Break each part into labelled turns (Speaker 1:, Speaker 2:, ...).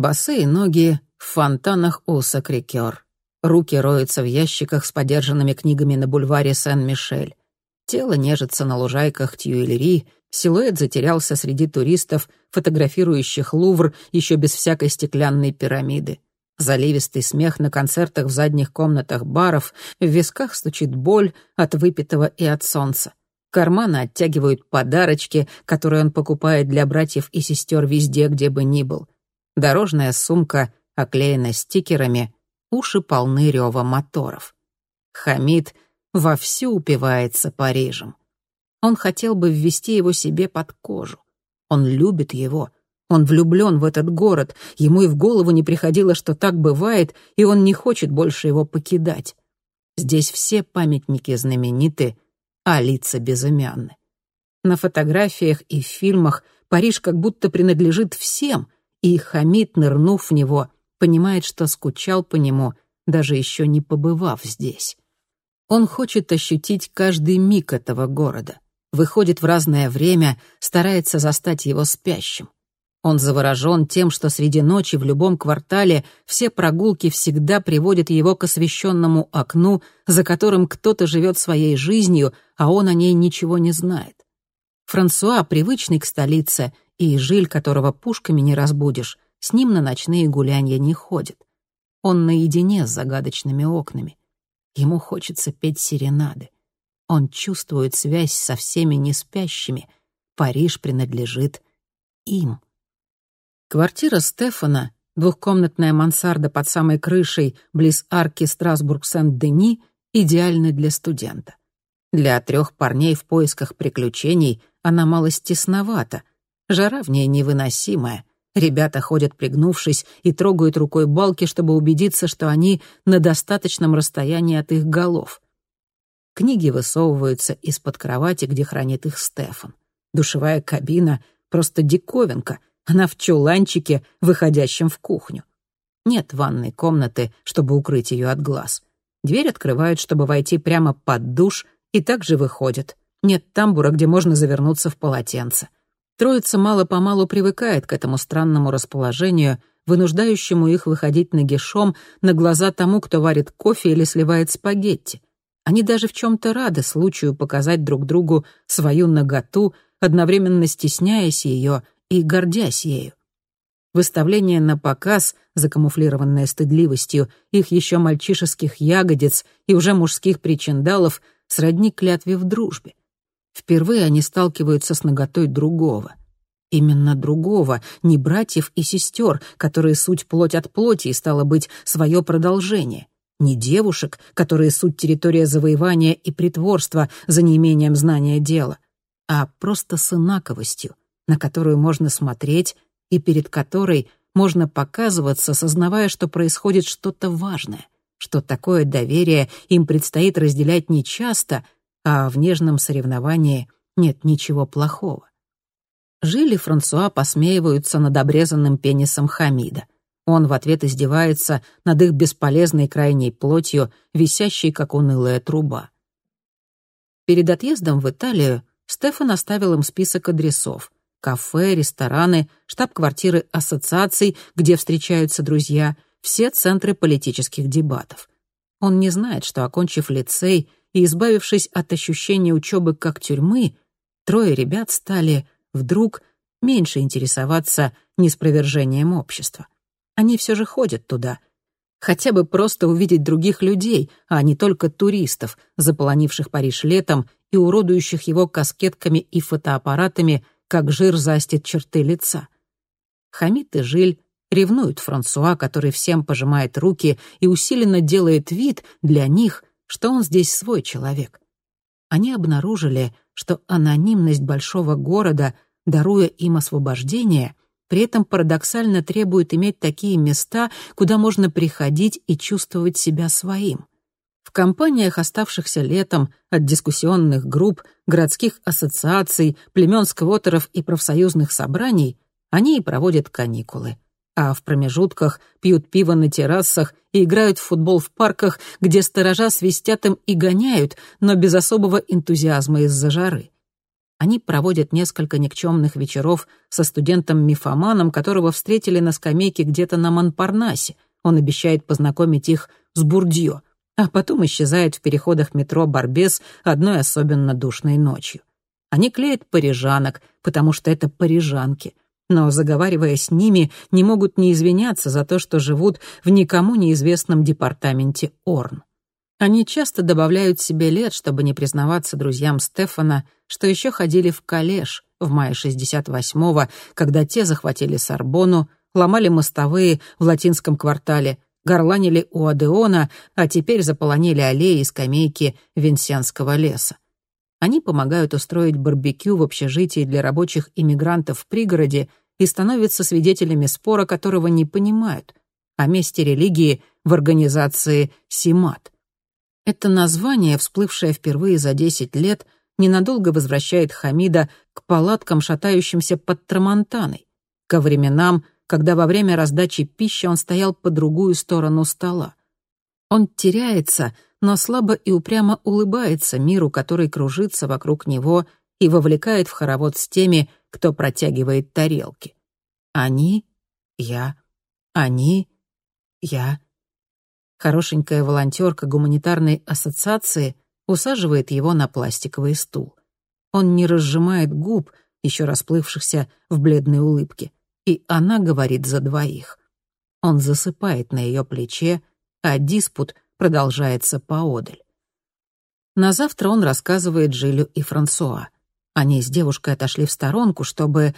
Speaker 1: Босые ноги в фонтанах у Сакрикер. Руки роются в ящиках с подержанными книгами на бульваре Сен-Мишель. Тело нежится на лужайках Тьюэлери, силуэт затерялся среди туристов, фотографирующих Лувр еще без всякой стеклянной пирамиды. Заливистый смех на концертах в задних комнатах баров, в висках стучит боль от выпитого и от солнца. Карманы оттягивают подарочки, которые он покупает для братьев и сестер везде, где бы ни был. Дорожная сумка оклеена стикерами, уши полны рева моторов. Хамид вовсю упивается Парижем. Он хотел бы ввести его себе под кожу. Он любит его. Он влюблен в этот город. Ему и в голову не приходило, что так бывает, и он не хочет больше его покидать. Здесь все памятники знамениты, а лица безымянны. На фотографиях и фильмах Париж как будто принадлежит всем, и Хамид, нырнув в него, понимает, что скучал по нему, даже еще не побывав здесь. Он хочет ощутить каждый миг этого города, выходит в разное время, старается застать его спящим. Он заворожен тем, что среди ночи в любом квартале все прогулки всегда приводят его к освещенному окну, за которым кто-то живет своей жизнью, а он о ней ничего не знает. Франсуа, привычный к столице, и жиль, которого пушками не разбудишь, с ним на ночные гулянья не ходит. Он наедине с загадочными окнами. Ему хочется петь серенады. Он чувствует связь со всеми неспящими. Париж принадлежит им. Квартира Стефана, двухкомнатная мансарда под самой крышей, близ арки Страсбург-Сент-Дени, идеальна для студента. Для трех парней в поисках приключений она малость тесновата, жара в ней невыносимая, Ребята ходят пригнувшись и трогают рукой балки, чтобы убедиться, что они на достаточном расстоянии от их голов. Книги высовываются из-под кровати, где хранит их Стефан. Душевая кабина — просто диковинка. Она в чуланчике, выходящем в кухню. Нет ванной комнаты, чтобы укрыть ее от глаз. Дверь открывают, чтобы войти прямо под душ, и также выходят. Нет тамбура, где можно завернуться в полотенце. Троица мало-помалу привыкает к этому странному расположению, вынуждающему их выходить нагишом на глаза тому, кто варит кофе или сливает спагетти. Они даже в чем-то рады случаю показать друг другу свою наготу, одновременно стесняясь ее и гордясь ею. Выставление на показ, закамуфлированное стыдливостью, их еще мальчишеских ягодиц и уже мужских причиндалов сродни клятве в дружбе. Впервые они сталкиваются с наготой другого. Именно другого, не братьев и сестер, которые суть плоть от плоти и, стало быть, свое продолжение. Не девушек, которые суть территория завоевания и притворства за неимением знания дела, а просто с инаковостью, на которую можно смотреть и перед которой можно показываться, сознавая, что происходит что-то важное, что такое доверие им предстоит разделять нечасто — а в нежном соревновании нет ничего плохого. Жили Франсуа посмеиваются над обрезанным пенисом Хамида. Он в ответ издевается над их бесполезной крайней плотью, висящей, как унылая труба. Перед отъездом в Италию Стефан оставил им список адресов — кафе, рестораны, штаб-квартиры ассоциаций, где встречаются друзья, все центры политических дебатов. Он не знает, что, окончив лицей, и избавившись от ощущения учебы как тюрьмы, трое ребят стали вдруг меньше интересоваться неспровержением общества. Они все же ходят туда, хотя бы просто увидеть других людей, а не только туристов, заполонивших Париж летом и уродующих его каскетками и фотоаппаратами, как жир застит черты лица. Хамид и Жиль ревнуют Франсуа, который всем пожимает руки и усиленно делает вид для них, что он здесь свой человек. Они обнаружили, что анонимность большого города, даруя им освобождение, при этом парадоксально требует иметь такие места, куда можно приходить и чувствовать себя своим. В компаниях, оставшихся летом, от дискуссионных групп, городских ассоциаций, племен сквотеров и профсоюзных собраний, они и проводят каникулы а в промежутках пьют пиво на террасах и играют в футбол в парках, где сторожа свистят им и гоняют, но без особого энтузиазма из-за жары. Они проводят несколько никчемных вечеров со студентом-мифоманом, которого встретили на скамейке где-то на Монпарнасе. Он обещает познакомить их с Бурдьё, а потом исчезает в переходах метро Барбес одной особенно душной ночью. Они клеят парижанок, потому что это парижанки, но, заговаривая с ними, не могут не извиняться за то, что живут в никому неизвестном департаменте Орн. Они часто добавляют себе лет, чтобы не признаваться друзьям Стефана, что еще ходили в коллеж в мае 68-го, когда те захватили Сорбону, ломали мостовые в латинском квартале, горланили у Адеона, а теперь заполонили аллеи и скамейки Венсианского леса. Они помогают устроить барбекю в общежитии для рабочих иммигрантов в пригороде и становятся свидетелями спора, которого не понимают, о месте религии в организации «Симат». Это название, всплывшее впервые за 10 лет, ненадолго возвращает Хамида к палаткам, шатающимся под Трамонтаной, ко временам, когда во время раздачи пищи он стоял по другую сторону стола. Он теряется, но слабо и упрямо улыбается миру, который кружится вокруг него и вовлекает в хоровод с теми, кто протягивает тарелки. Они, я, они, я. Хорошенькая волонтерка гуманитарной ассоциации усаживает его на пластиковый стул. Он не разжимает губ, еще расплывшихся в бледной улыбке, и она говорит за двоих. Он засыпает на ее плече, а диспут продолжается поодаль. На завтра он рассказывает Жилю и Франсуа. Они с девушкой отошли в сторонку, чтобы...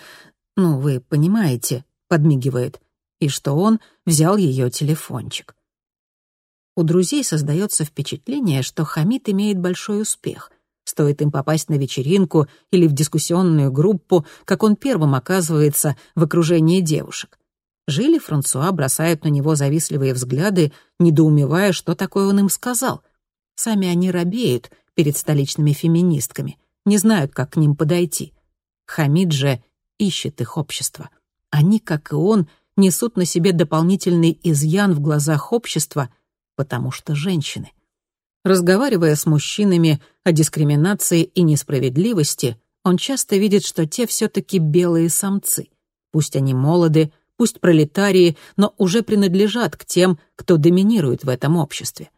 Speaker 1: Ну, вы понимаете, подмигивает, и что он взял ее телефончик. У друзей создается впечатление, что Хамид имеет большой успех. Стоит им попасть на вечеринку или в дискуссионную группу, как он первым оказывается в окружении девушек. Жили Франсуа бросают на него завистливые взгляды, недоумевая, что такое он им сказал. Сами они робеют перед столичными феминистками, не знают, как к ним подойти. Хамид же ищет их общество. Они, как и он, несут на себе дополнительный изъян в глазах общества — потому что женщины. Разговаривая с мужчинами о дискриминации и несправедливости, он часто видит, что те все-таки белые самцы. Пусть они молоды, пусть пролетарии, но уже принадлежат к тем, кто доминирует в этом обществе.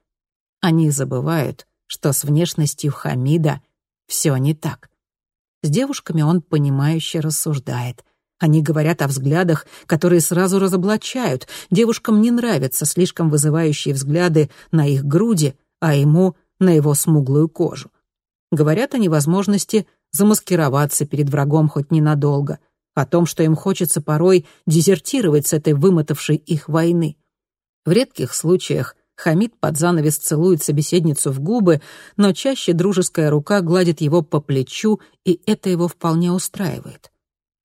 Speaker 1: Они забывают, что с внешностью Хамида все не так. С девушками он понимающе рассуждает. Они говорят о взглядах, которые сразу разоблачают. Девушкам не нравятся слишком вызывающие взгляды на их груди, а ему — на его смуглую кожу. Говорят о невозможности замаскироваться перед врагом хоть ненадолго, о том, что им хочется порой дезертировать с этой вымотавшей их войны. В редких случаях Хамид под занавес целует собеседницу в губы, но чаще дружеская рука гладит его по плечу, и это его вполне устраивает.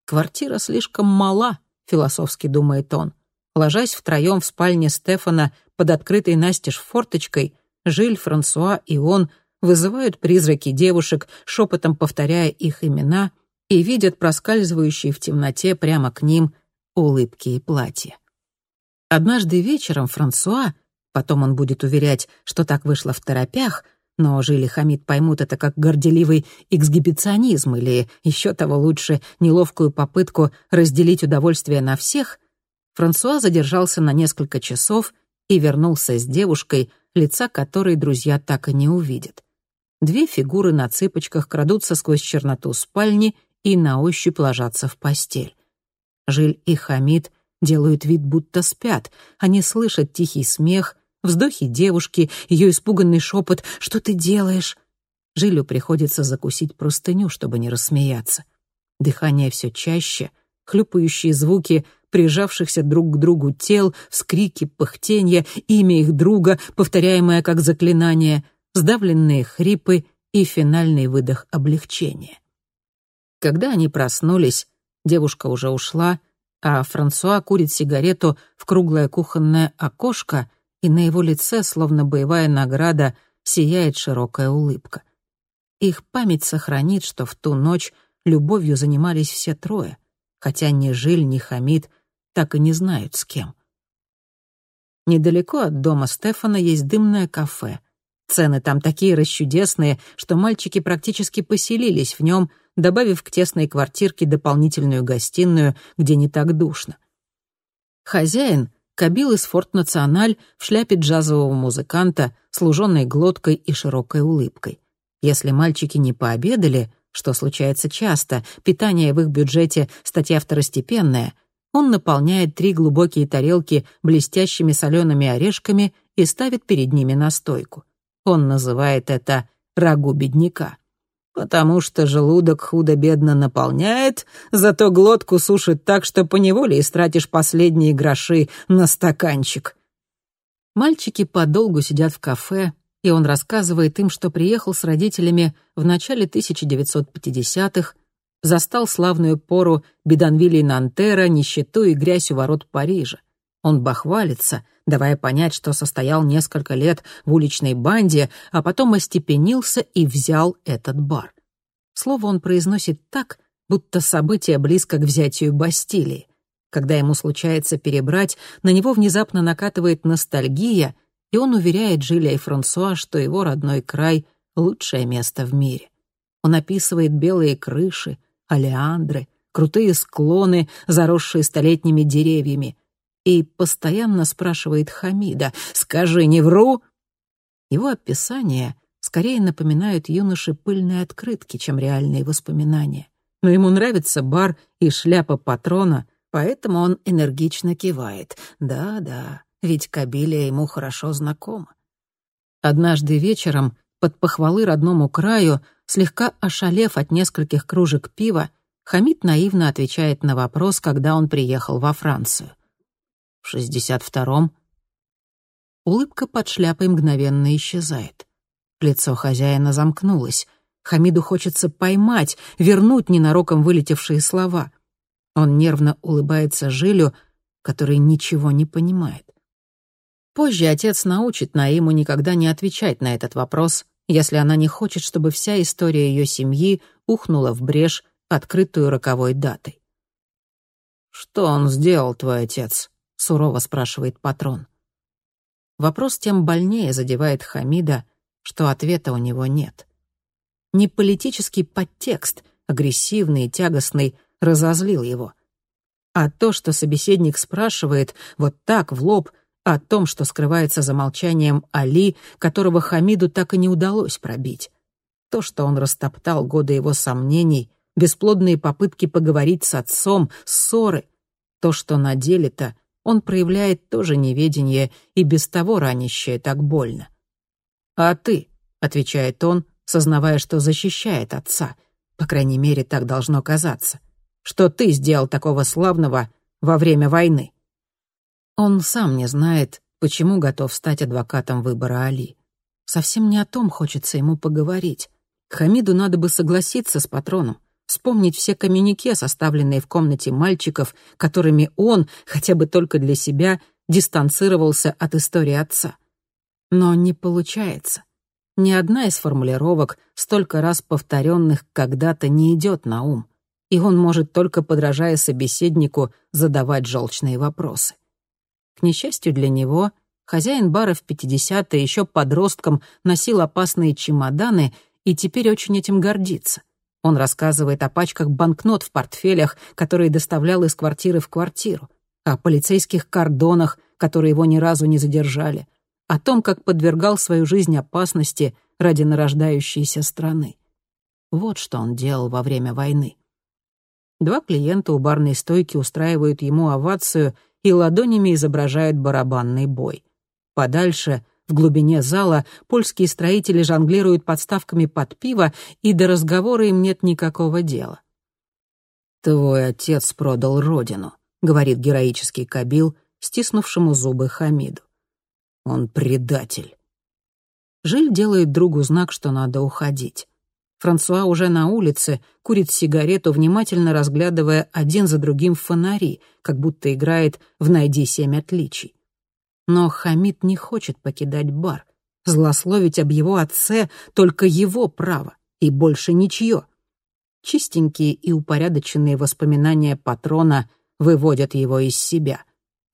Speaker 1: Квартира слишком мала, философски думает он. Ложась втроем в спальне Стефана под открытой настежь форточкой, Жиль, Франсуа и он вызывают призраки девушек, шепотом повторяя их имена, и видят проскальзывающие в темноте прямо к ним улыбки и платья. Однажды вечером Франсуа, потом он будет уверять, что так вышло в торопях, но Жили Хамид поймут это как горделивый эксгибиционизм или, еще того лучше, неловкую попытку разделить удовольствие на всех, Франсуа задержался на несколько часов и вернулся с девушкой, лица которой друзья так и не увидят. Две фигуры на цыпочках крадутся сквозь черноту спальни и на ощупь ложатся в постель. Жиль и Хамид делают вид, будто спят. Они слышат тихий смех, Вздохи девушки, ее испуганный шепот «Что ты делаешь?». Жилю приходится закусить простыню, чтобы не рассмеяться. Дыхание все чаще, хлюпающие звуки прижавшихся друг к другу тел, вскрики, пыхтенья, имя их друга, повторяемое как заклинание, сдавленные хрипы и финальный выдох облегчения. Когда они проснулись, девушка уже ушла, а Франсуа курит сигарету в круглое кухонное окошко, и на его лице, словно боевая награда, сияет широкая улыбка. Их память сохранит, что в ту ночь любовью занимались все трое, хотя ни Жиль, ни Хамид так и не знают с кем. Недалеко от дома Стефана есть дымное кафе. Цены там такие расчудесные, что мальчики практически поселились в нем, добавив к тесной квартирке дополнительную гостиную, где не так душно. Хозяин — кабил из «Форт Националь» в шляпе джазового музыканта, служенной глоткой и широкой улыбкой. Если мальчики не пообедали, что случается часто, питание в их бюджете — статья второстепенная, он наполняет три глубокие тарелки блестящими солеными орешками и ставит перед ними на стойку. Он называет это «рагу бедняка». Потому что желудок худо-бедно наполняет, зато глотку сушит так, что поневоле истратишь последние гроши на стаканчик. Мальчики подолгу сидят в кафе, и он рассказывает им, что приехал с родителями в начале 1950-х, застал славную пору Беданвилли Нантера, нищету и грязь у ворот Парижа. Он бахвалится, давая понять, что состоял несколько лет в уличной банде, а потом остепенился и взял этот бар. Слово он произносит так, будто событие близко к взятию Бастилии. Когда ему случается перебрать, на него внезапно накатывает ностальгия, и он уверяет Жиля и Франсуа, что его родной край — лучшее место в мире. Он описывает белые крыши, алиандры, крутые склоны, заросшие столетними деревьями, и постоянно спрашивает Хамида «Скажи, не вру?» Его описания скорее напоминают юноше пыльные открытки, чем реальные воспоминания. Но ему нравится бар и шляпа патрона, поэтому он энергично кивает. «Да-да, ведь Кабилия ему хорошо знакома». Однажды вечером, под похвалы родному краю, слегка ошалев от нескольких кружек пива, Хамид наивно отвечает на вопрос, когда он приехал во Францию. В шестьдесят втором улыбка под шляпой мгновенно исчезает. Лицо хозяина замкнулось. Хамиду хочется поймать, вернуть ненароком вылетевшие слова. Он нервно улыбается Жилю, который ничего не понимает. Позже отец научит Наиму никогда не отвечать на этот вопрос, если она не хочет, чтобы вся история ее семьи ухнула в брешь, открытую роковой датой. «Что он сделал, твой отец?» — сурово спрашивает патрон. Вопрос тем больнее задевает Хамида, что ответа у него нет. Не политический подтекст, агрессивный и тягостный, разозлил его. А то, что собеседник спрашивает вот так, в лоб, о том, что скрывается за молчанием Али, которого Хамиду так и не удалось пробить. То, что он растоптал годы его сомнений, бесплодные попытки поговорить с отцом, ссоры. То, что на деле-то он проявляет тоже неведение и без того ранящее так больно. «А ты?» — отвечает он, сознавая, что защищает отца. По крайней мере, так должно казаться. «Что ты сделал такого славного во время войны?» Он сам не знает, почему готов стать адвокатом выбора Али. Совсем не о том хочется ему поговорить. Хамиду надо бы согласиться с патроном, вспомнить все коммюнике, составленные в комнате мальчиков, которыми он, хотя бы только для себя, дистанцировался от истории отца. Но не получается. Ни одна из формулировок, столько раз повторенных когда-то, не идет на ум, и он может только, подражая собеседнику, задавать желчные вопросы. К несчастью для него, хозяин бара в 50-е еще подростком носил опасные чемоданы и теперь очень этим гордится. Он рассказывает о пачках банкнот в портфелях, которые доставлял из квартиры в квартиру, о полицейских кордонах, которые его ни разу не задержали, о том, как подвергал свою жизнь опасности ради нарождающейся страны. Вот что он делал во время войны. Два клиента у барной стойки устраивают ему овацию — и ладонями изображают барабанный бой. Подальше, в глубине зала, польские строители жонглируют подставками под пиво, и до разговора им нет никакого дела. «Твой отец продал родину», — говорит героический Кабил, стиснувшему зубы Хамиду. «Он предатель». Жиль делает другу знак, что надо уходить. Франсуа уже на улице, курит сигарету, внимательно разглядывая один за другим фонари, как будто играет в «Найди семь отличий». Но Хамид не хочет покидать бар. Злословить об его отце — только его право, и больше ничье. Чистенькие и упорядоченные воспоминания патрона выводят его из себя.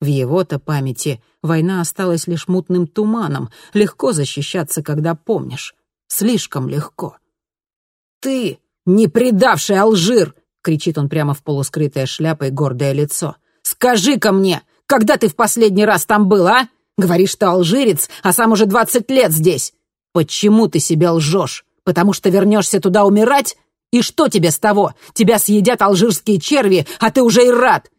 Speaker 1: В его-то памяти война осталась лишь мутным туманом, легко защищаться, когда помнишь. Слишком легко. «Ты!» — «Не предавший Алжир!» — кричит он прямо в полускрытое шляпой гордое лицо. «Скажи-ка мне, когда ты в последний раз там был, а? Говоришь, что алжирец, а сам уже двадцать лет здесь. Почему ты себе лжешь? Потому что вернешься туда умирать? И что тебе с того? Тебя съедят алжирские черви, а ты уже и рад!»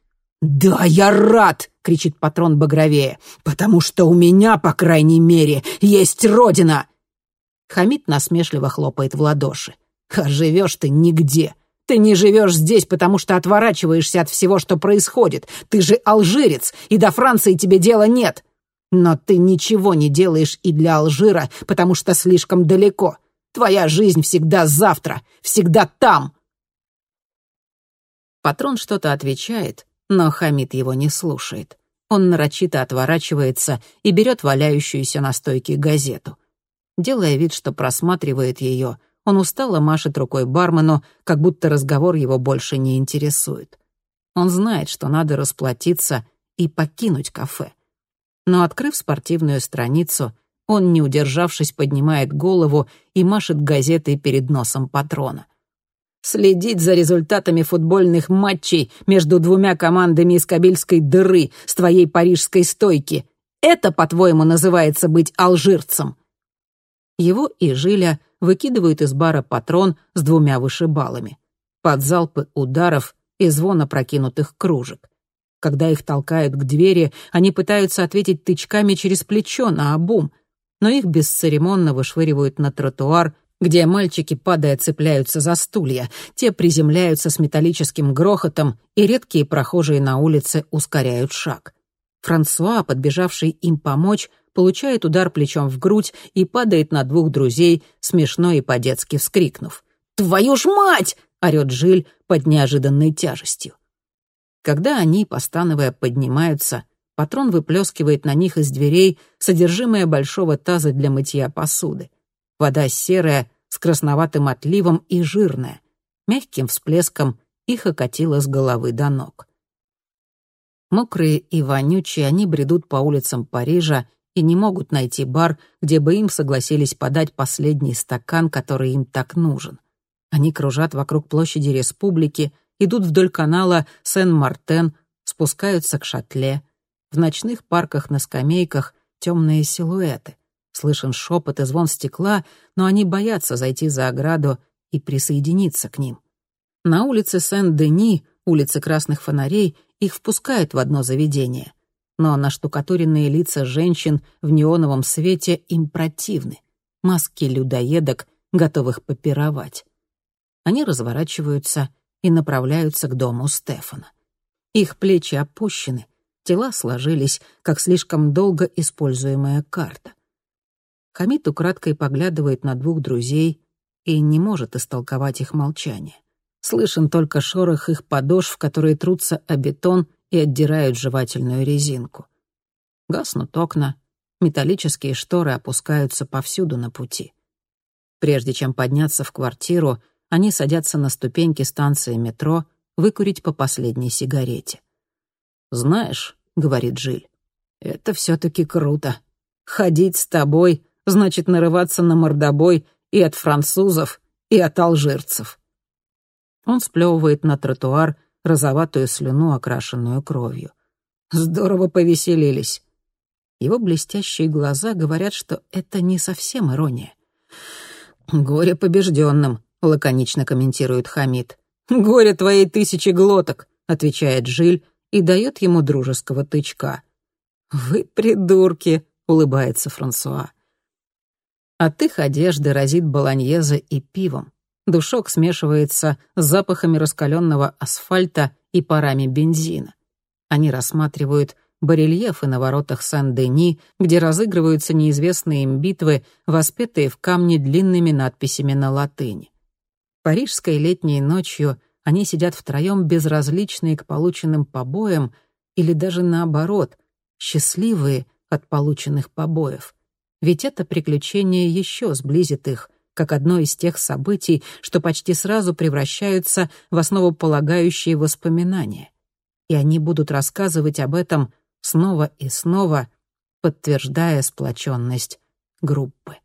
Speaker 1: «Да, я рад!» — кричит патрон багровее. «Потому что у меня, по крайней мере, есть родина!» Хамид насмешливо хлопает в ладоши. «А живешь ты нигде. Ты не живешь здесь, потому что отворачиваешься от всего, что происходит. Ты же алжирец, и до Франции тебе дела нет. Но ты ничего не делаешь и для Алжира, потому что слишком далеко. Твоя жизнь всегда завтра, всегда там. Патрон что-то отвечает, но Хамид его не слушает. Он нарочито отворачивается и берет валяющуюся на стойке газету. Делая вид, что просматривает ее, он устало машет рукой бармену, как будто разговор его больше не интересует. Он знает, что надо расплатиться и покинуть кафе. Но, открыв спортивную страницу, он, не удержавшись, поднимает голову и машет газетой перед носом патрона. Следить за результатами футбольных матчей между двумя командами из Кабельской дыры с твоей парижской стойки — это, по-твоему, называется быть алжирцем? Его и Жиля выкидывают из бара патрон с двумя вышибалами. Под залпы ударов и звон опрокинутых кружек. Когда их толкают к двери, они пытаются ответить тычками через плечо на обум, но их бесцеремонно вышвыривают на тротуар, где мальчики, падая, цепляются за стулья, те приземляются с металлическим грохотом, и редкие прохожие на улице ускоряют шаг. Франсуа, подбежавший им помочь, получает удар плечом в грудь и падает на двух друзей, смешно и по-детски вскрикнув. «Твою ж мать!» — орёт Жиль под неожиданной тяжестью. Когда они, постановая, поднимаются, патрон выплескивает на них из дверей содержимое большого таза для мытья посуды. Вода серая, с красноватым отливом и жирная. Мягким всплеском их окатило с головы до ног. Мокрые и вонючие они бредут по улицам Парижа и не могут найти бар, где бы им согласились подать последний стакан, который им так нужен. Они кружат вокруг площади Республики — идут вдоль канала Сен-Мартен, спускаются к шатле. В ночных парках на скамейках темные силуэты. Слышен шепот и звон стекла, но они боятся зайти за ограду и присоединиться к ним. На улице Сен-Дени, улице Красных Фонарей, их впускают в одно заведение. Но наштукатуренные лица женщин в неоновом свете им противны. Маски людоедок, готовых попировать. Они разворачиваются и направляются к дому Стефана. Их плечи опущены, тела сложились, как слишком долго используемая карта. Хамид украдкой поглядывает на двух друзей и не может истолковать их молчание. Слышен только шорох их подошв, которые трутся о бетон и отдирают жевательную резинку. Гаснут окна, металлические шторы опускаются повсюду на пути. Прежде чем подняться в квартиру, они садятся на ступеньки станции метро выкурить по последней сигарете. «Знаешь», — говорит Жиль, — «это все-таки круто. Ходить с тобой значит нарываться на мордобой и от французов, и от алжирцев». Он сплевывает на тротуар розоватую слюну, окрашенную кровью. Здорово повеселились. Его блестящие глаза говорят, что это не совсем ирония. «Горе побежденным», — лаконично комментирует Хамид. «Горе твоей тысячи глоток», — отвечает Жиль и дает ему дружеского тычка. «Вы придурки», — улыбается Франсуа. От их одежды разит баланьезе и пивом. Душок смешивается с запахами раскаленного асфальта и парами бензина. Они рассматривают барельефы на воротах Сан-Дени, где разыгрываются неизвестные им битвы, воспетые в камне длинными надписями на латыни. Парижской летней ночью они сидят втроем безразличные к полученным побоям или даже наоборот, счастливые от полученных побоев. Ведь это приключение еще сблизит их, как одно из тех событий, что почти сразу превращаются в основополагающие воспоминания. И они будут рассказывать об этом снова и снова, подтверждая сплоченность группы.